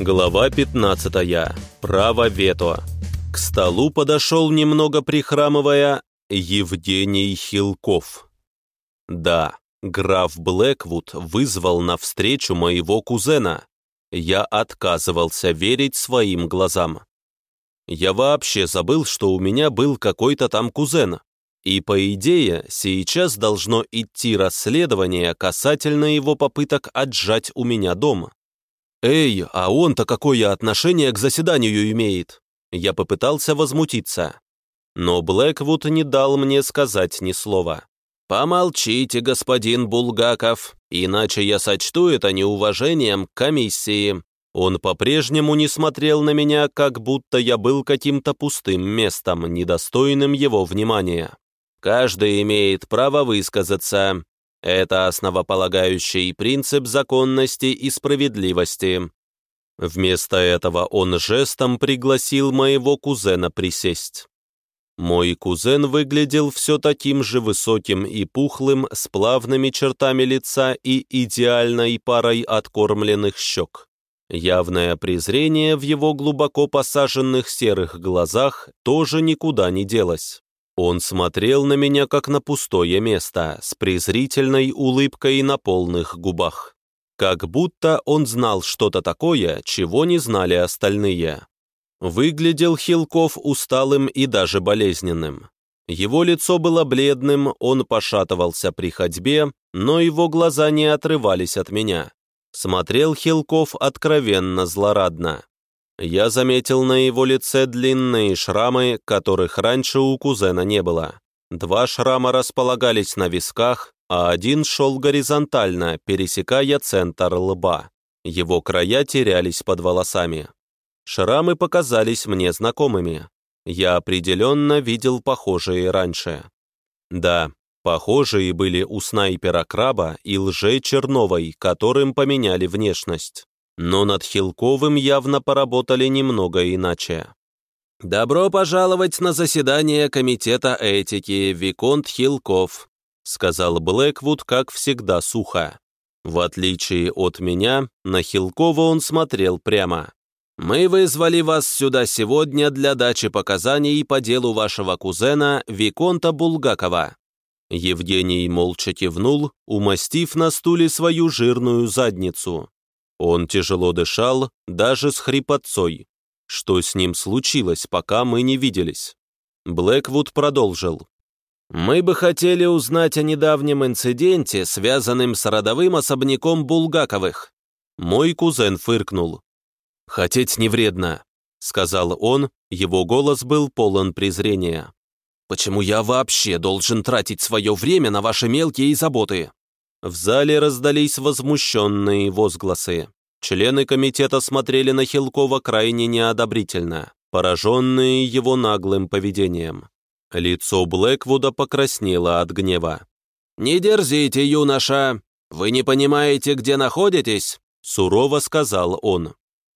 Глава 15. Право вето. К столу подошел, немного прихрамывая, Евгений Хилков. Да, граф Блэквуд вызвал на встречу моего кузена. Я отказывался верить своим глазам. Я вообще забыл, что у меня был какой-то там кузен. И, по идее, сейчас должно идти расследование касательно его попыток отжать у меня дом. «Эй, а он-то какое отношение к заседанию имеет?» Я попытался возмутиться. Но Блэквуд не дал мне сказать ни слова. «Помолчите, господин Булгаков, иначе я сочту это неуважением к комиссии». Он по-прежнему не смотрел на меня, как будто я был каким-то пустым местом, недостойным его внимания. Каждый имеет право высказаться. Это основополагающий принцип законности и справедливости. Вместо этого он жестом пригласил моего кузена присесть. Мой кузен выглядел все таким же высоким и пухлым, с плавными чертами лица и идеальной парой откормленных щек. Явное презрение в его глубоко посаженных серых глазах тоже никуда не делось. Он смотрел на меня как на пустое место, с презрительной улыбкой на полных губах. Как будто он знал что-то такое, чего не знали остальные. Выглядел Хилков усталым и даже болезненным. Его лицо было бледным, он пошатывался при ходьбе, но его глаза не отрывались от меня. Смотрел Хилков откровенно злорадно. Я заметил на его лице длинные шрамы, которых раньше у кузена не было. Два шрама располагались на висках, а один шел горизонтально, пересекая центр лба. Его края терялись под волосами. Шрамы показались мне знакомыми. Я определенно видел похожие раньше. Да, похожие были у снайпера Краба и лже Черновой, которым поменяли внешность но над Хилковым явно поработали немного иначе. «Добро пожаловать на заседание Комитета этики, Виконт Хилков», сказал Блэквуд, как всегда, сухо. В отличие от меня, на Хилкова он смотрел прямо. «Мы вызвали вас сюда сегодня для дачи показаний по делу вашего кузена Виконта Булгакова». Евгений молча кивнул, умастив на стуле свою жирную задницу. Он тяжело дышал, даже с хрипотцой. Что с ним случилось, пока мы не виделись? Блэквуд продолжил. «Мы бы хотели узнать о недавнем инциденте, связанном с родовым особняком Булгаковых». Мой кузен фыркнул. «Хотеть не вредно», — сказал он, его голос был полон презрения. «Почему я вообще должен тратить свое время на ваши мелкие заботы?» В зале раздались возмущенные возгласы. Члены комитета смотрели на Хилкова крайне неодобрительно, пораженные его наглым поведением. Лицо Блэквуда покраснело от гнева. «Не дерзите, юноша! Вы не понимаете, где находитесь?» Сурово сказал он.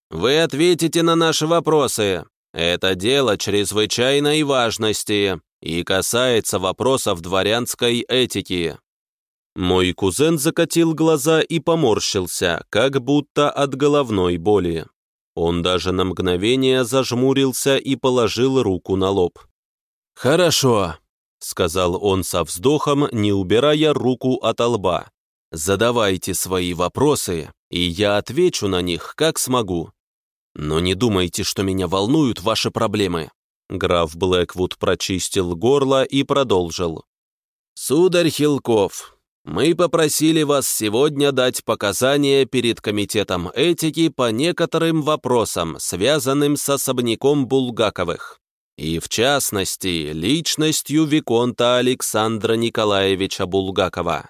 «Вы ответите на наши вопросы. Это дело чрезвычайной важности и касается вопросов дворянской этики. Мой кузен закатил глаза и поморщился, как будто от головной боли. Он даже на мгновение зажмурился и положил руку на лоб. «Хорошо», — сказал он со вздохом, не убирая руку от лба. «Задавайте свои вопросы, и я отвечу на них, как смогу. Но не думайте, что меня волнуют ваши проблемы». Граф Блэквуд прочистил горло и продолжил. «Сударь Хилков, мы попросили вас сегодня дать показания перед Комитетом этики по некоторым вопросам, связанным с особняком Булгаковых, и, в частности, личностью Виконта Александра Николаевича Булгакова.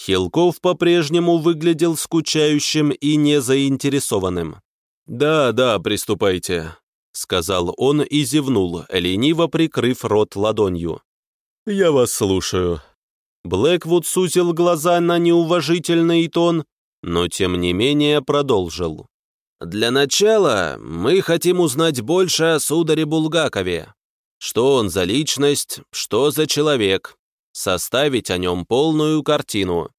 Хилков по-прежнему выглядел скучающим и незаинтересованным. «Да, да, приступайте», — сказал он и зевнул, лениво прикрыв рот ладонью. «Я вас слушаю». Блэквуд сузил глаза на неуважительный тон, но тем не менее продолжил. «Для начала мы хотим узнать больше о сударе Булгакове. Что он за личность, что за человек. Составить о нем полную картину».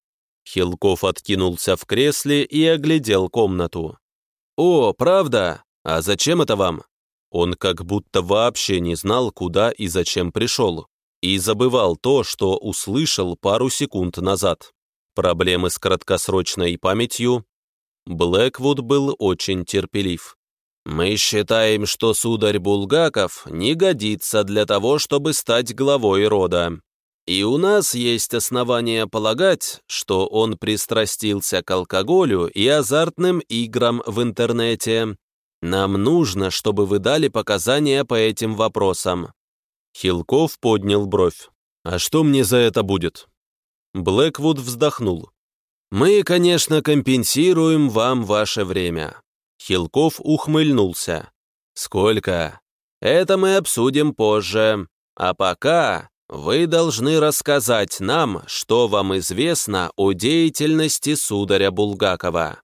Хилков откинулся в кресле и оглядел комнату. «О, правда? А зачем это вам?» Он как будто вообще не знал, куда и зачем пришел, и забывал то, что услышал пару секунд назад. Проблемы с краткосрочной памятью. Блэквуд был очень терпелив. «Мы считаем, что сударь Булгаков не годится для того, чтобы стать главой рода. И у нас есть основания полагать, что он пристрастился к алкоголю и азартным играм в интернете. Нам нужно, чтобы вы дали показания по этим вопросам». Хилков поднял бровь. «А что мне за это будет?» Блэквуд вздохнул. «Мы, конечно, компенсируем вам ваше время». Хилков ухмыльнулся. «Сколько?» «Это мы обсудим позже. А пока вы должны рассказать нам, что вам известно о деятельности сударя Булгакова».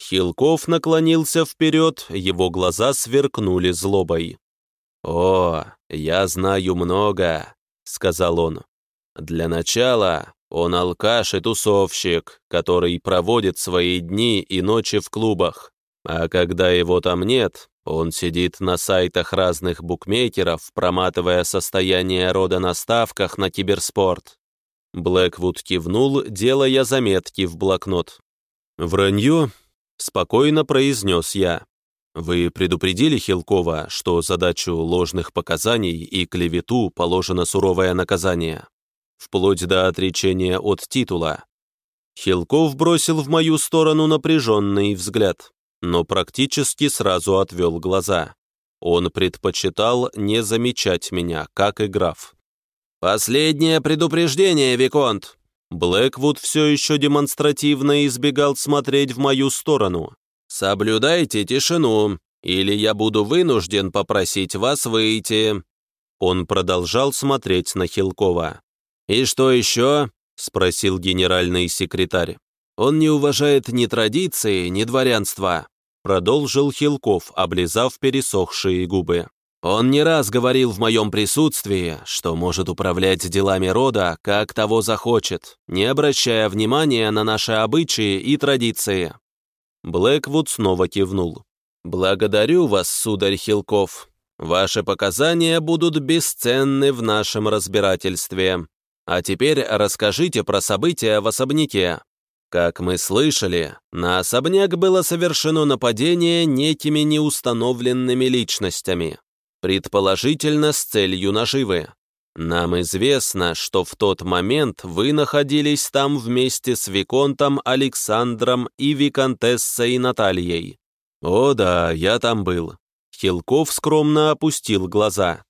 Хилков наклонился вперед, его глаза сверкнули злобой. «О, я знаю много», — сказал он. «Для начала он алкаш и тусовщик, который проводит свои дни и ночи в клубах. А когда его там нет, он сидит на сайтах разных букмекеров, проматывая состояние рода на ставках на киберспорт. Блэквуд кивнул, делая заметки в блокнот. «Вранье?» — спокойно произнес я. «Вы предупредили Хилкова, что задачу ложных показаний и клевету положено суровое наказание?» вплоть до отречения от титула. Хилков бросил в мою сторону напряженный взгляд, но практически сразу отвел глаза. Он предпочитал не замечать меня, как и граф. «Последнее предупреждение, Виконт!» Блэквуд все еще демонстративно избегал смотреть в мою сторону. «Соблюдайте тишину, или я буду вынужден попросить вас выйти». Он продолжал смотреть на Хилкова. «И что еще?» — спросил генеральный секретарь. «Он не уважает ни традиции, ни дворянства», — продолжил Хилков, облизав пересохшие губы. «Он не раз говорил в моем присутствии, что может управлять делами рода, как того захочет, не обращая внимания на наши обычаи и традиции». Блэквуд снова кивнул. «Благодарю вас, сударь Хилков. Ваши показания будут бесценны в нашем разбирательстве. А теперь расскажите про события в особняке. Как мы слышали, на особняк было совершено нападение некими неустановленными личностями, предположительно с целью наживы. Нам известно, что в тот момент вы находились там вместе с Виконтом Александром и Виконтессой Натальей. О да, я там был. Хилков скромно опустил глаза.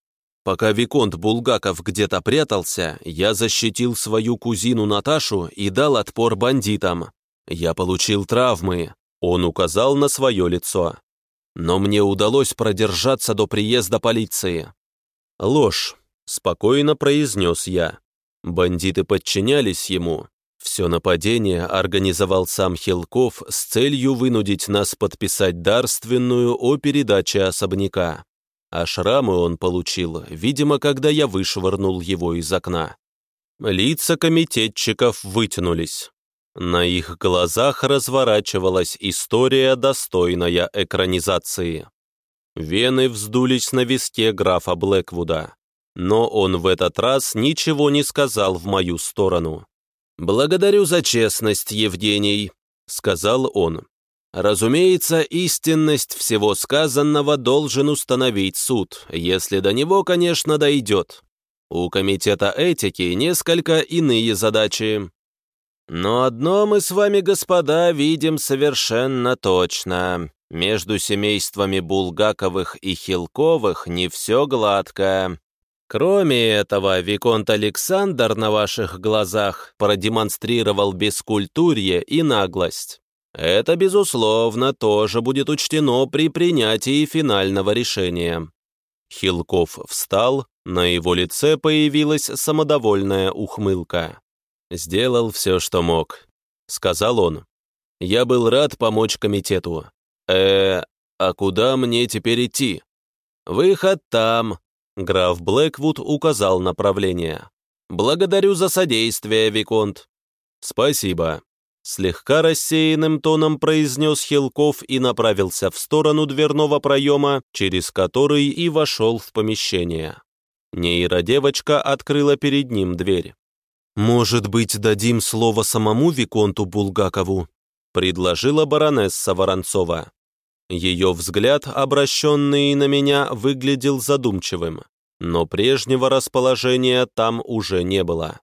Пока Виконт Булгаков где-то прятался, я защитил свою кузину Наташу и дал отпор бандитам. Я получил травмы. Он указал на свое лицо. Но мне удалось продержаться до приезда полиции. Ложь, спокойно произнес я. Бандиты подчинялись ему. Все нападение организовал сам Хилков с целью вынудить нас подписать дарственную о передаче особняка а шрамы он получил, видимо, когда я вышвырнул его из окна. Лица комитетчиков вытянулись. На их глазах разворачивалась история, достойная экранизации. Вены вздулись на виске графа Блэквуда, но он в этот раз ничего не сказал в мою сторону. «Благодарю за честность, Евгений», — сказал он. Разумеется, истинность всего сказанного должен установить суд, если до него, конечно, дойдет. У Комитета этики несколько иные задачи. Но одно мы с вами, господа, видим совершенно точно. Между семействами Булгаковых и Хилковых не все гладко. Кроме этого, Виконт Александр на ваших глазах продемонстрировал бескультурье и наглость. Это, безусловно, тоже будет учтено при принятии финального решения. Хилков встал, на его лице появилась самодовольная ухмылка. «Сделал все, что мог», — сказал он. «Я был рад помочь комитету. э а куда мне теперь идти?» «Выход там», — граф Блэквуд указал направление. «Благодарю за содействие, Виконт». «Спасибо», Слегка рассеянным тоном произнес Хилков и направился в сторону дверного проема, через который и вошел в помещение. Нейродевочка открыла перед ним дверь. «Может быть, дадим слово самому Виконту Булгакову?» предложила баронесса Воронцова. Ее взгляд, обращенный на меня, выглядел задумчивым, но прежнего расположения там уже не было.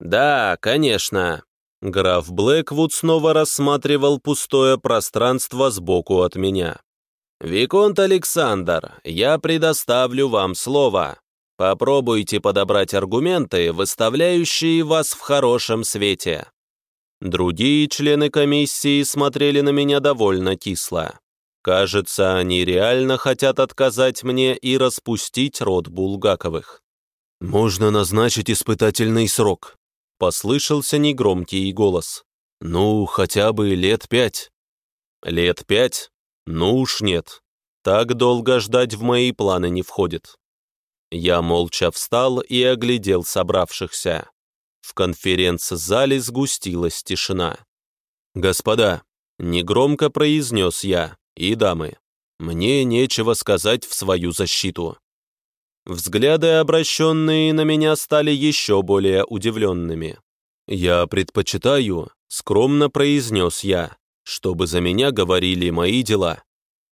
«Да, конечно», Граф Блэквуд снова рассматривал пустое пространство сбоку от меня. «Виконт Александр, я предоставлю вам слово. Попробуйте подобрать аргументы, выставляющие вас в хорошем свете». Другие члены комиссии смотрели на меня довольно кисло. Кажется, они реально хотят отказать мне и распустить род Булгаковых. «Можно назначить испытательный срок», Послышался негромкий голос. «Ну, хотя бы лет пять». «Лет пять? Ну уж нет. Так долго ждать в мои планы не входит». Я молча встал и оглядел собравшихся. В конференц-зале сгустилась тишина. «Господа», — негромко произнес я, и дамы, «мне нечего сказать в свою защиту. Взгляды, обращенные на меня, стали еще более удивленными. «Я предпочитаю», — скромно произнес я, «чтобы за меня говорили мои дела».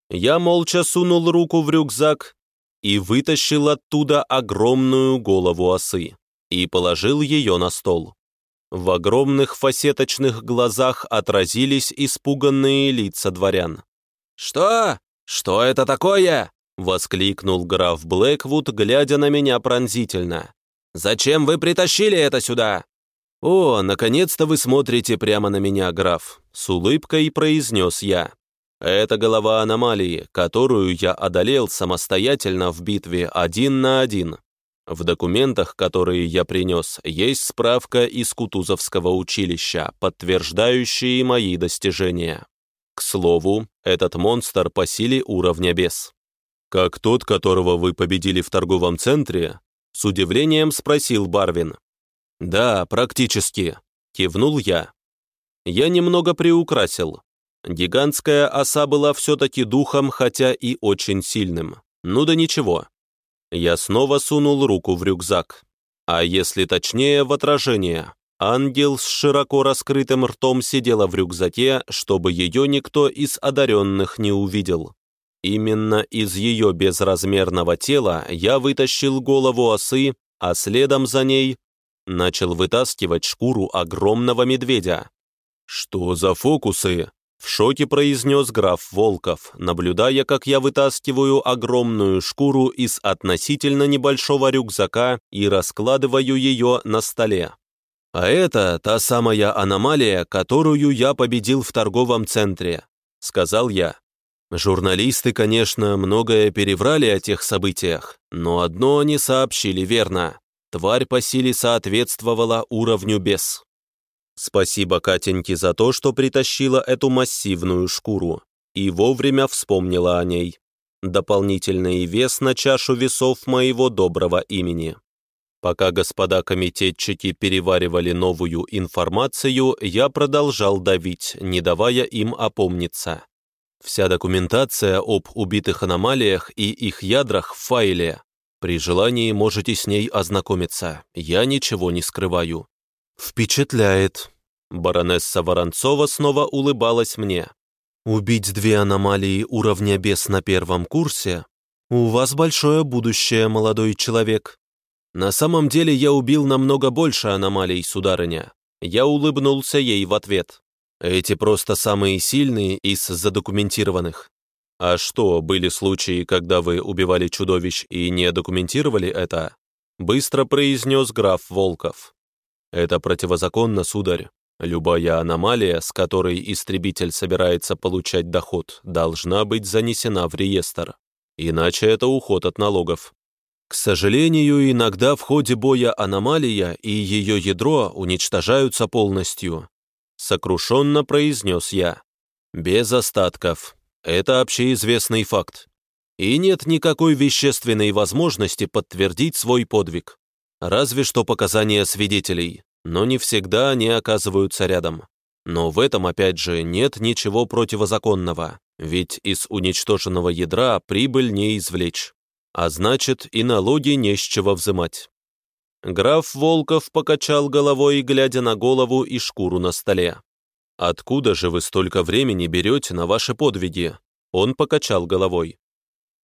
Я молча сунул руку в рюкзак и вытащил оттуда огромную голову осы и положил ее на стол. В огромных фасеточных глазах отразились испуганные лица дворян. «Что? Что это такое?» — воскликнул граф Блэквуд, глядя на меня пронзительно. «Зачем вы притащили это сюда?» «О, наконец-то вы смотрите прямо на меня, граф», — с улыбкой произнес я. «Это голова аномалии, которую я одолел самостоятельно в битве один на один. В документах, которые я принес, есть справка из Кутузовского училища, подтверждающие мои достижения. К слову, этот монстр по силе уровня бес. «Как тот, которого вы победили в торговом центре?» С удивлением спросил Барвин. «Да, практически», — кивнул я. Я немного приукрасил. Гигантская оса была все-таки духом, хотя и очень сильным. Ну да ничего. Я снова сунул руку в рюкзак. А если точнее, в отражение. Ангел с широко раскрытым ртом сидела в рюкзаке, чтобы ее никто из одаренных не увидел. Именно из ее безразмерного тела я вытащил голову осы, а следом за ней начал вытаскивать шкуру огромного медведя. «Что за фокусы?» — в шоке произнес граф Волков, наблюдая, как я вытаскиваю огромную шкуру из относительно небольшого рюкзака и раскладываю ее на столе. «А это та самая аномалия, которую я победил в торговом центре», — сказал я. Журналисты, конечно, многое переврали о тех событиях, но одно они сообщили верно. Тварь по силе соответствовала уровню бес. Спасибо Катеньке за то, что притащила эту массивную шкуру и вовремя вспомнила о ней. Дополнительный вес на чашу весов моего доброго имени. Пока господа комитетчики переваривали новую информацию, я продолжал давить, не давая им опомниться. Вся документация об убитых аномалиях и их ядрах в файле. При желании можете с ней ознакомиться. Я ничего не скрываю. Впечатляет. Баронесса Воронцова снова улыбалась мне. Убить две аномалии уровня бес на первом курсе? У вас большое будущее, молодой человек. На самом деле я убил намного больше аномалий, сударыня. Я улыбнулся ей в ответ. Эти просто самые сильные из задокументированных. А что, были случаи, когда вы убивали чудовищ и не документировали это? Быстро произнес граф Волков. Это противозаконно, сударь. Любая аномалия, с которой истребитель собирается получать доход, должна быть занесена в реестр. Иначе это уход от налогов. К сожалению, иногда в ходе боя аномалия и ее ядро уничтожаются полностью, Сокрушенно произнес я. Без остатков. Это общеизвестный факт. И нет никакой вещественной возможности подтвердить свой подвиг. Разве что показания свидетелей, но не всегда они оказываются рядом. Но в этом, опять же, нет ничего противозаконного, ведь из уничтоженного ядра прибыль не извлечь, а значит и налоги не с чего взимать. Граф Волков покачал головой, глядя на голову и шкуру на столе. «Откуда же вы столько времени берете на ваши подвиги?» Он покачал головой.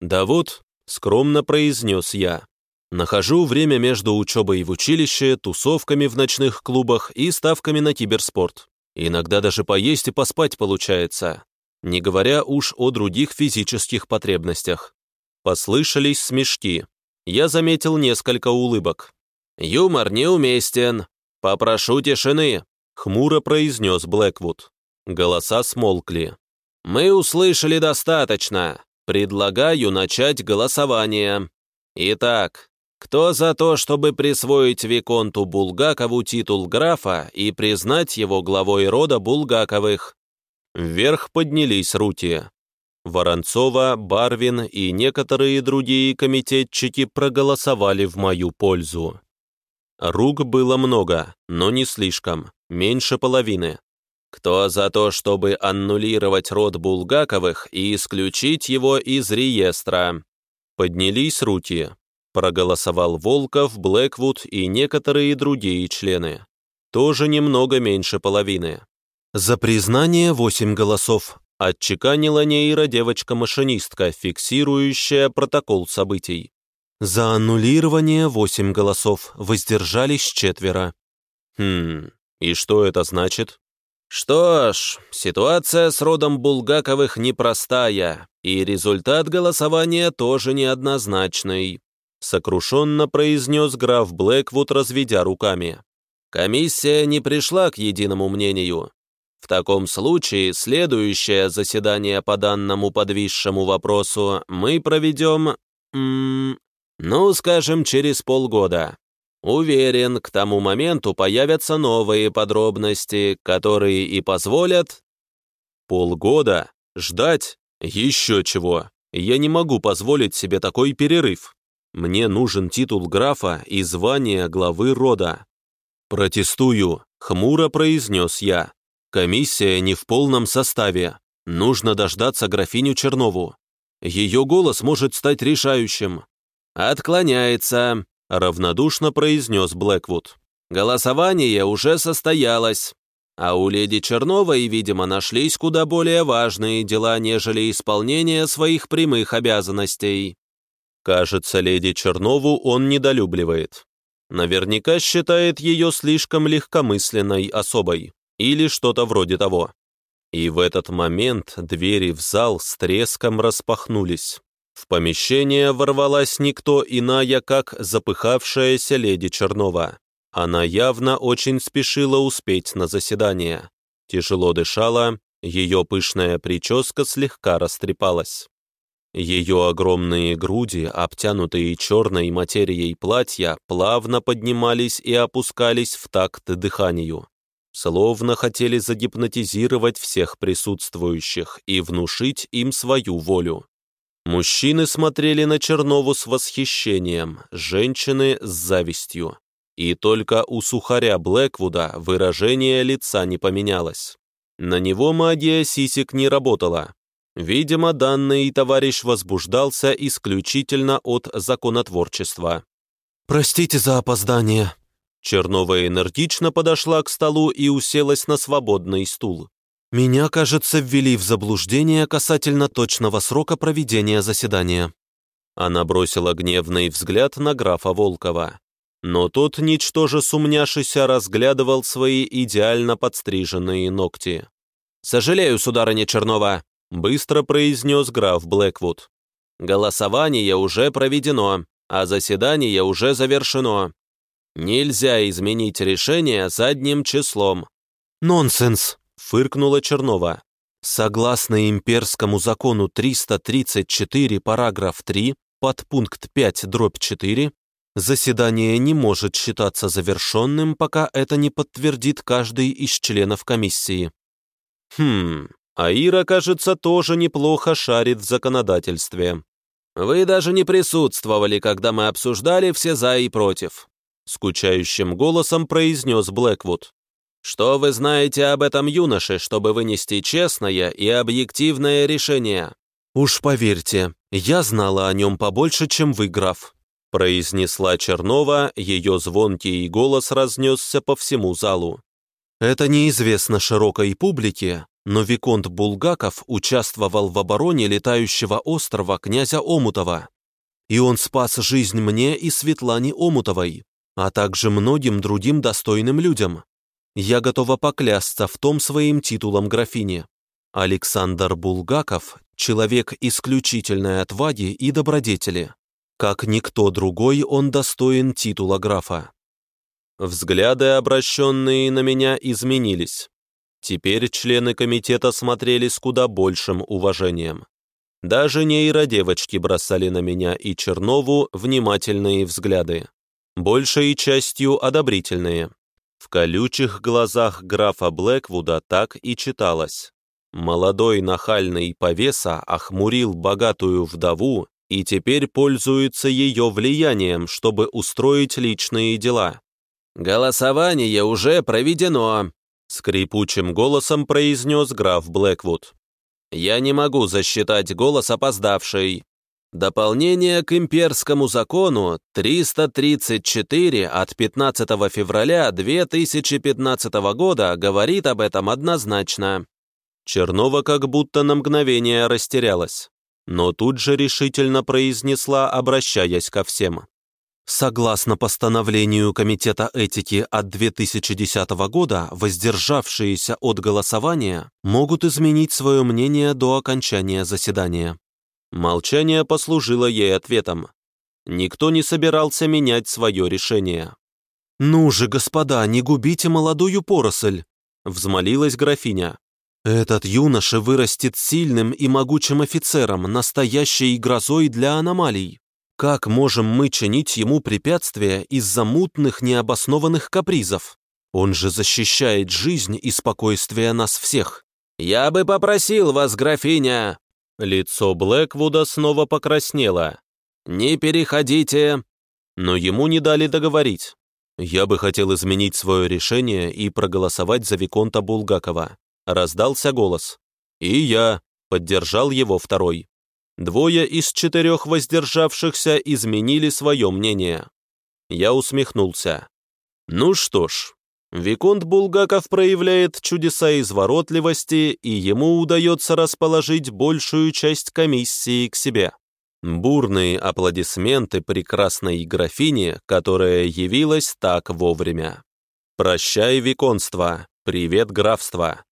«Да вот», — скромно произнес я, «нахожу время между учебой в училище, тусовками в ночных клубах и ставками на киберспорт. Иногда даже поесть и поспать получается, не говоря уж о других физических потребностях». Послышались смешки. Я заметил несколько улыбок. «Юмор неуместен. Попрошу тишины», — хмуро произнес Блэквуд. Голоса смолкли. «Мы услышали достаточно. Предлагаю начать голосование. Итак, кто за то, чтобы присвоить Виконту Булгакову титул графа и признать его главой рода Булгаковых?» Вверх поднялись руки. Воронцова, Барвин и некоторые другие комитетчики проголосовали в мою пользу. Рук было много, но не слишком, меньше половины. Кто за то, чтобы аннулировать род Булгаковых и исключить его из реестра? Поднялись руки. Проголосовал Волков, Блэквуд и некоторые другие члены. Тоже немного меньше половины. За признание восемь голосов. Отчеканила нейро девочка-машинистка, фиксирующая протокол событий. За аннулирование восемь голосов, воздержались четверо. Хм, и что это значит? Что ж, ситуация с родом Булгаковых непростая, и результат голосования тоже неоднозначный, сокрушенно произнес граф Блэквуд, разведя руками. Комиссия не пришла к единому мнению. В таком случае следующее заседание по данному подвисшему вопросу мы проведем, м ну, скажем, через полгода. Уверен, к тому моменту появятся новые подробности, которые и позволят... Полгода? Ждать? Еще чего. Я не могу позволить себе такой перерыв. Мне нужен титул графа и звание главы рода. «Протестую», — хмуро произнес я. «Комиссия не в полном составе. Нужно дождаться графиню Чернову. Ее голос может стать решающим». «Отклоняется», равнодушно произнес Блэквуд. «Голосование уже состоялось, а у леди Черновой, видимо, нашлись куда более важные дела, нежели исполнение своих прямых обязанностей». Кажется, леди Чернову он недолюбливает. Наверняка считает ее слишком легкомысленной особой, или что-то вроде того. И в этот момент двери в зал с треском распахнулись. В помещение ворвалась никто иная, как запыхавшаяся леди Чернова. Она явно очень спешила успеть на заседание. Тяжело дышала, ее пышная прическа слегка растрепалась. Ее огромные груди, обтянутые черной материей платья, плавно поднимались и опускались в такт дыханию, словно хотели загипнотизировать всех присутствующих и внушить им свою волю. Мужчины смотрели на Чернову с восхищением, женщины с завистью. И только у сухаря Блэквуда выражение лица не поменялось. На него магия сисек не работала. Видимо, данный товарищ возбуждался исключительно от законотворчества. «Простите за опоздание». Чернова энергично подошла к столу и уселась на свободный стул. Меня, кажется, ввели в заблуждение касательно точного срока проведения заседания. Она бросила гневный взгляд на графа Волкова. Но тот, ничтоже сумняшися, разглядывал свои идеально подстриженные ногти. «Сожалею, сударыня Чернова», — быстро произнес граф Блэквуд. «Голосование уже проведено, а заседание уже завершено. Нельзя изменить решение задним числом». «Нонсенс», фыркнула Чернова. Согласно имперскому закону 334, параграф 3, подпункт 5, дробь 4, заседание не может считаться завершенным, пока это не подтвердит каждый из членов комиссии. Хм, а Ира, кажется, тоже неплохо шарит в законодательстве. Вы даже не присутствовали, когда мы обсуждали все «за» и «против», скучающим голосом произнес Блэквуд. Что вы знаете об этом юноше, чтобы вынести честное и объективное решение?» «Уж поверьте, я знала о нем побольше, чем вы, граф», произнесла Чернова, ее звонкий голос разнесся по всему залу. «Это неизвестно широкой публике, но Виконт Булгаков участвовал в обороне летающего острова князя Омутова. И он спас жизнь мне и Светлане Омутовой, а также многим другим достойным людям. Я готова поклясться в том своим титулом графини. Александр Булгаков – человек исключительной отваги и добродетели. Как никто другой он достоин титула графа. Взгляды, обращенные на меня, изменились. Теперь члены комитета смотрели с куда большим уважением. Даже нейродевочки бросали на меня и Чернову внимательные взгляды. Большей частью одобрительные. В колючих глазах графа Блэквуда так и читалось. Молодой нахальный повеса охмурил богатую вдову и теперь пользуется ее влиянием, чтобы устроить личные дела. «Голосование уже проведено», — скрипучим голосом произнес граф Блэквуд. «Я не могу засчитать голос опоздавший. Дополнение к имперскому закону 334 от 15 февраля 2015 года говорит об этом однозначно. Чернова как будто на мгновение растерялась, но тут же решительно произнесла, обращаясь ко всем. Согласно постановлению Комитета этики от 2010 года, воздержавшиеся от голосования могут изменить свое мнение до окончания заседания. Молчание послужило ей ответом. Никто не собирался менять свое решение. «Ну же, господа, не губите молодую поросль!» — взмолилась графиня. «Этот юноша вырастет сильным и могучим офицером, настоящей грозой для аномалий. Как можем мы чинить ему препятствия из-за мутных необоснованных капризов? Он же защищает жизнь и спокойствие нас всех». «Я бы попросил вас, графиня!» Лицо Блэквуда снова покраснело. «Не переходите!» Но ему не дали договорить. «Я бы хотел изменить свое решение и проголосовать за Виконта Булгакова», раздался голос. «И я», — поддержал его второй. Двое из четырех воздержавшихся изменили свое мнение. Я усмехнулся. «Ну что ж, Виконт Булгаков проявляет чудеса изворотливости, и ему удается расположить большую часть комиссии к себе. Бурные аплодисменты прекрасной графине, которая явилась так вовремя. «Прощай, Виконство! Привет, графство!»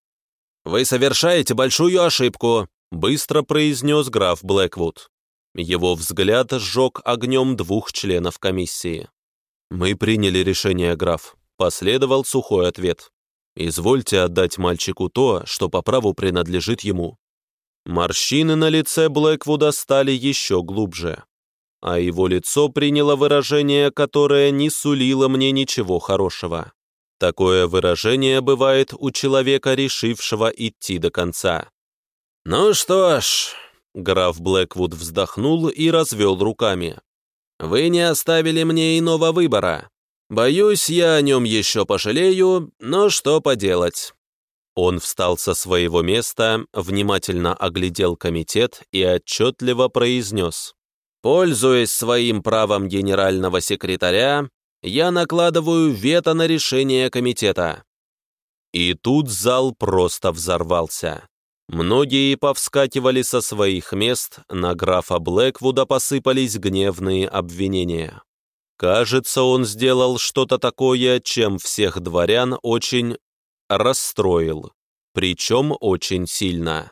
«Вы совершаете большую ошибку», — быстро произнес граф Блэквуд. Его взгляд сжег огнем двух членов комиссии. «Мы приняли решение, граф», Последовал сухой ответ. «Извольте отдать мальчику то, что по праву принадлежит ему». Морщины на лице Блэквуда стали еще глубже, а его лицо приняло выражение, которое не сулило мне ничего хорошего. Такое выражение бывает у человека, решившего идти до конца. «Ну что ж», — граф Блэквуд вздохнул и развел руками, «вы не оставили мне иного выбора. Боюсь, я о нем еще пожалею, но что поделать». Он встал со своего места, внимательно оглядел комитет и отчетливо произнес. «Пользуясь своим правом генерального секретаря, я накладываю вето на решение комитета». И тут зал просто взорвался. Многие повскакивали со своих мест, на графа Блэквуда посыпались гневные обвинения. Кажется, он сделал что-то такое, чем всех дворян очень расстроил, причем очень сильно.